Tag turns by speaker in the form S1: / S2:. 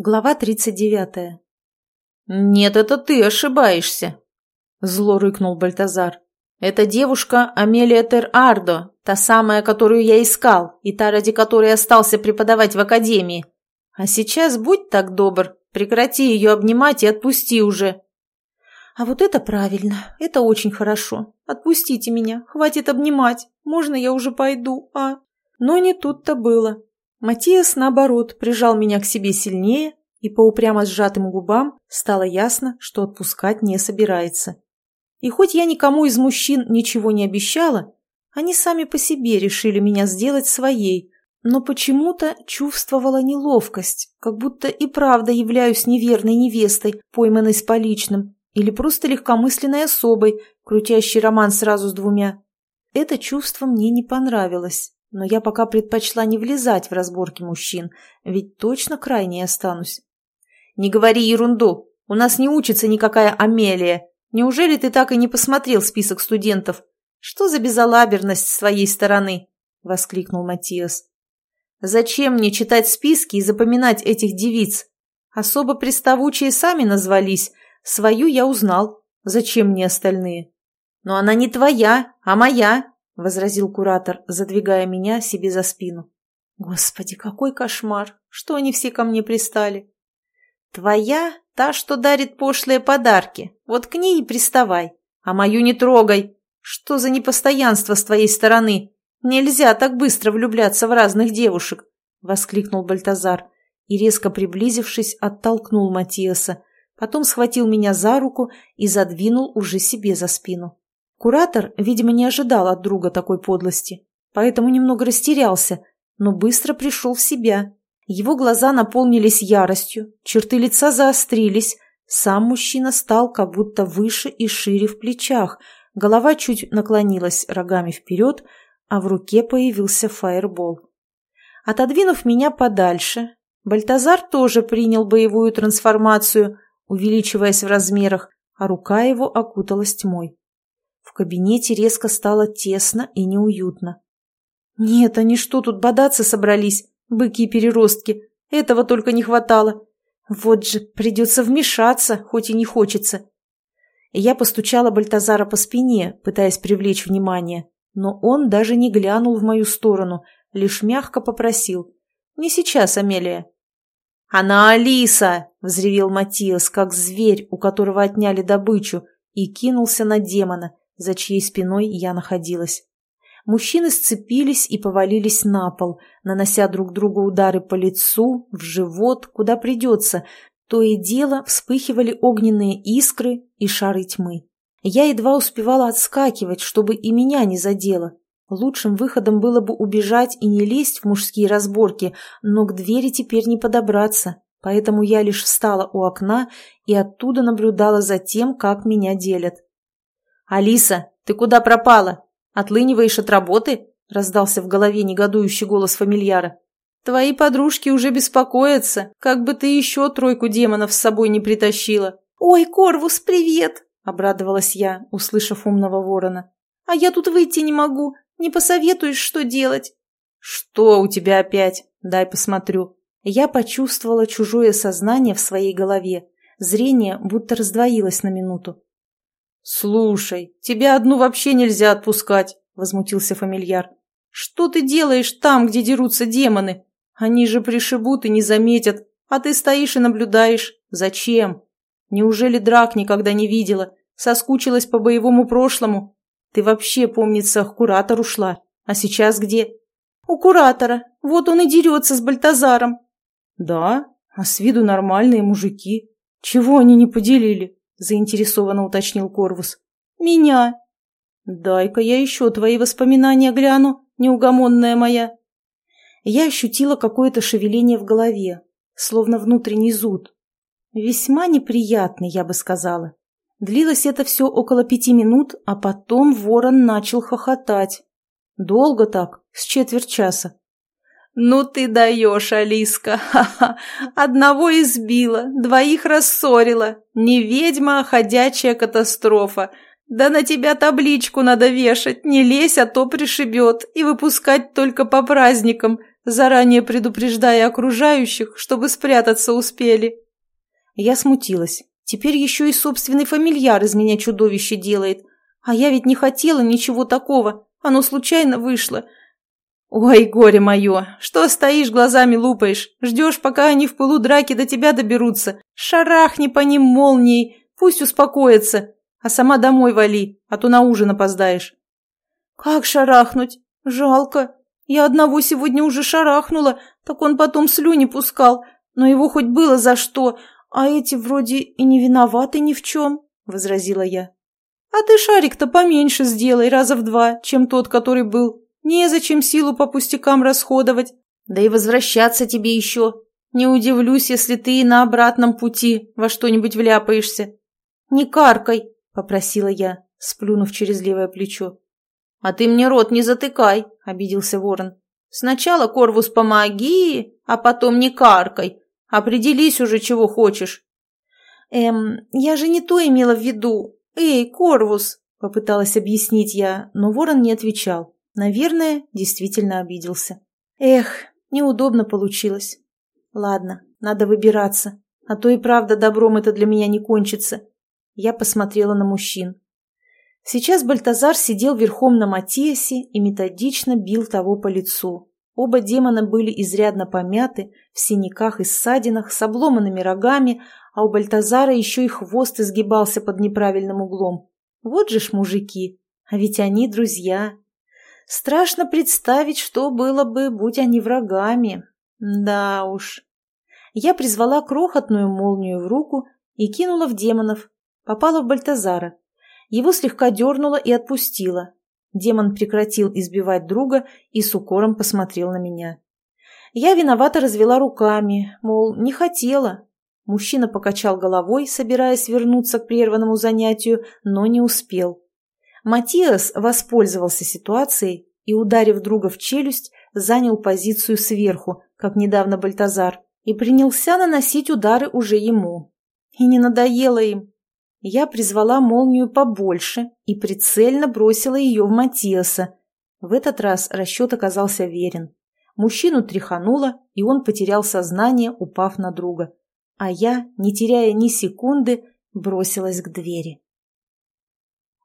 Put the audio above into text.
S1: Глава 39.
S2: «Нет, это ты ошибаешься», — зло рыкнул Бальтазар. «Это девушка Амелия Тер-Ардо, та самая, которую я искал, и та, ради которой остался преподавать в академии. А сейчас будь так добр, прекрати ее обнимать и отпусти уже».
S1: «А вот это правильно, это очень хорошо. Отпустите меня, хватит обнимать, можно я уже пойду, а...» Но не тут-то было. Матиас, наоборот, прижал меня к себе сильнее, и по упрямо сжатым губам стало ясно, что отпускать не собирается. И хоть я никому из мужчин ничего не обещала, они сами по себе решили меня сделать своей, но почему-то чувствовала неловкость, как будто и правда являюсь неверной невестой, пойманной с поличным, или просто легкомысленной особой, крутящей роман сразу с двумя. Это чувство мне не понравилось. Но я пока предпочла не влезать в разборки мужчин, ведь точно крайней останусь.
S2: «Не говори ерунду! У нас не учится никакая Амелия. Неужели ты так и не посмотрел список студентов? Что за безалаберность с твоей стороны?» — воскликнул Матиас. «Зачем мне читать списки и запоминать этих девиц? Особо приставучие сами назвались. Свою я узнал. Зачем мне остальные? Но она не твоя, а моя возразил куратор, задвигая меня себе за спину. Господи, какой кошмар! Что они все ко мне пристали? Твоя — та, что дарит пошлые подарки. Вот к ней и приставай. А мою не трогай. Что за непостоянство с твоей стороны? Нельзя так быстро влюбляться в разных девушек, — воскликнул Бальтазар и, резко приблизившись, оттолкнул Матиаса, потом схватил меня за руку и задвинул уже себе за спину. Куратор, видимо, не ожидал от друга такой подлости, поэтому немного растерялся, но быстро пришел в себя. Его глаза наполнились яростью, черты лица заострились, сам мужчина стал как будто выше и шире в плечах, голова чуть наклонилась рогами вперед, а в руке появился фаербол. Отодвинув меня подальше, Бальтазар тоже принял боевую трансформацию, увеличиваясь в размерах, а рука его окуталась тьмой. В кабинете резко стало тесно и неуютно. «Нет, они что, тут бодаться собрались? Быки и переростки. Этого только не хватало. Вот же, придется вмешаться, хоть и не хочется». Я постучала Бальтазара по спине, пытаясь привлечь внимание, но он даже не глянул в мою сторону, лишь мягко попросил. «Не сейчас, Амелия». «Она Алиса!» — взревел Матиас, как зверь, у которого отняли добычу, и кинулся на демона, за чьей спиной я находилась. Мужчины сцепились и повалились на пол, нанося друг другу удары по лицу, в живот, куда придется. То и дело вспыхивали огненные искры и шары тьмы. Я едва успевала отскакивать, чтобы и меня не задело. Лучшим выходом было бы убежать и не лезть в мужские разборки, но к двери теперь не подобраться, поэтому я лишь встала у окна и оттуда наблюдала за тем, как меня делят. «Алиса, ты куда пропала? Отлыниваешь от работы?» – раздался в голове негодующий голос фамильяра. «Твои подружки уже беспокоятся, как бы ты еще тройку демонов с собой не притащила».
S1: «Ой, Корвус, привет!» – обрадовалась я, услышав умного ворона. «А я тут выйти не могу. Не посоветуешь, что делать?»
S2: «Что у тебя опять? Дай посмотрю». Я почувствовала чужое сознание в своей голове. Зрение будто раздвоилось на минуту. «Слушай, тебя одну вообще нельзя отпускать», — возмутился фамильяр. «Что ты делаешь там, где дерутся демоны? Они же пришибут и не заметят, а ты стоишь и наблюдаешь. Зачем? Неужели драк никогда не видела? Соскучилась по боевому прошлому? Ты вообще, помнится, к куратору шла. А сейчас где?»
S1: «У куратора. Вот он и дерется с Бальтазаром».
S2: «Да? А с виду нормальные мужики. Чего они не поделили?» Заинтересованно уточнил Корвус.
S1: «Меня!»
S2: «Дай-ка я еще твои воспоминания гляну, неугомонная моя!» Я ощутила какое-то шевеление в голове, словно внутренний зуд. Весьма неприятный, я бы сказала. Длилось это все около пяти минут, а потом ворон начал хохотать. Долго так, с четверть часа.
S1: «Ну ты даешь, Алиска! Ха-ха! Одного избила, двоих рассорила. Не ведьма, а ходячая катастрофа. Да на тебя табличку надо вешать, не лезь, а то пришибет, и выпускать только по праздникам. заранее предупреждая окружающих, чтобы спрятаться успели. Я смутилась. Теперь еще и собственный фамильяр из меня чудовище делает. А я ведь не хотела ничего такого. Оно случайно вышло. Ой, горе мое, что стоишь, глазами лупаешь? Ждешь, пока они в пылу драки до тебя доберутся? Шарахни по ним молнией, пусть успокоятся. А сама домой вали, а то на ужин опоздаешь. Как шарахнуть? Жалко. Я одного сегодня уже шарахнула, так он потом слюни пускал. Но его хоть было за что, а эти вроде и не виноваты ни в чем, — возразила я. А ты шарик-то поменьше сделай, раза в два, чем тот, который был. Незачем силу по пустякам расходовать. Да и возвращаться тебе еще. Не удивлюсь, если ты и на обратном пути во что-нибудь вляпаешься. Не каркай, — попросила я, сплюнув через левое плечо. «А ты мне рот не затыкай», — обиделся ворон. «Сначала, Корвус, помоги, а потом не каркай. Определись уже, чего хочешь». «Эм, я же не то имела в виду. Эй, Корвус!» — попыталась объяснить я, но ворон не отвечал. Наверное, действительно обиделся. «Эх, неудобно получилось. Ладно, надо выбираться, а то и правда добром это для меня не кончится». Я посмотрела на мужчин. Сейчас Бальтазар сидел верхом на Матиасе и методично бил того по лицу. Оба демона были изрядно помяты, в синяках и ссадинах, с обломанными рогами, а у Бальтазара еще и хвост изгибался под неправильным углом. Вот же ж мужики, а ведь они друзья. Страшно представить, что было бы, будь они врагами. Да уж. Я призвала крохотную молнию в руку и кинула в демонов. Попала в Бальтазара. Его слегка дернуло и отпустило. Демон прекратил избивать друга и с укором посмотрел на меня. Я виновато развела руками, мол, не хотела. Мужчина покачал головой, собираясь вернуться к прерванному занятию, но не успел. Матиас воспользовался ситуацией и, ударив друга в челюсть, занял позицию сверху, как недавно Бальтазар, и принялся наносить удары уже ему. И не надоело им. Я призвала молнию побольше и прицельно бросила ее в Матиаса. В этот раз расчет оказался верен. Мужчину тряхануло, и он потерял сознание, упав на друга. А я, не теряя ни секунды, бросилась к двери.